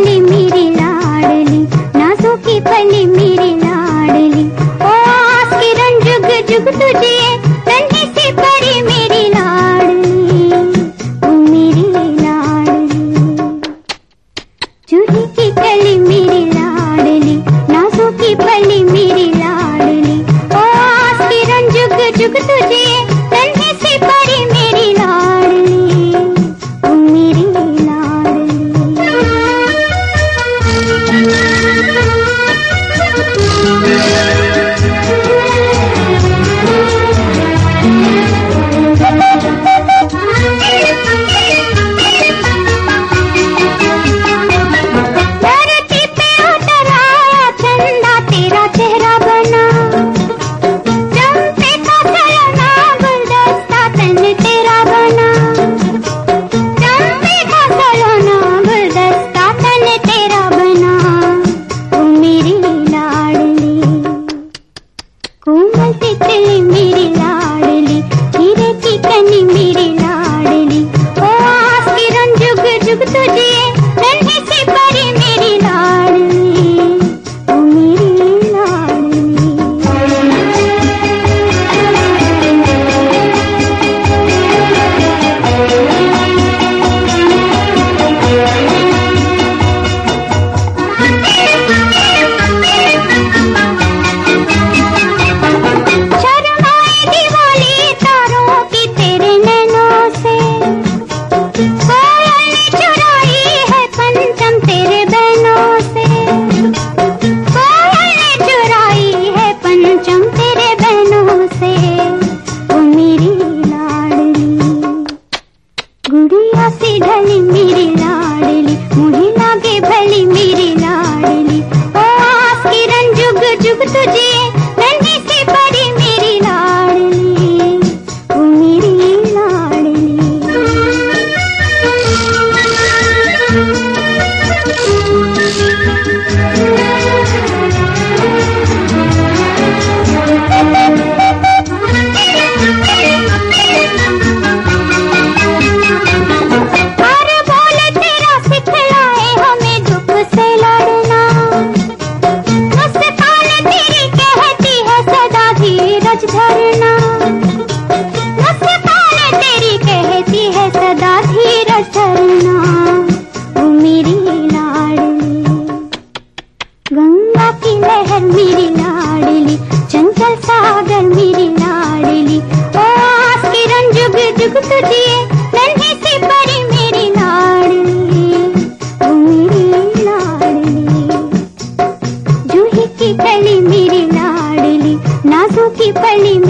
पली मेरी जुग जुग तुझे நீதி नाजों की पली मेरी ना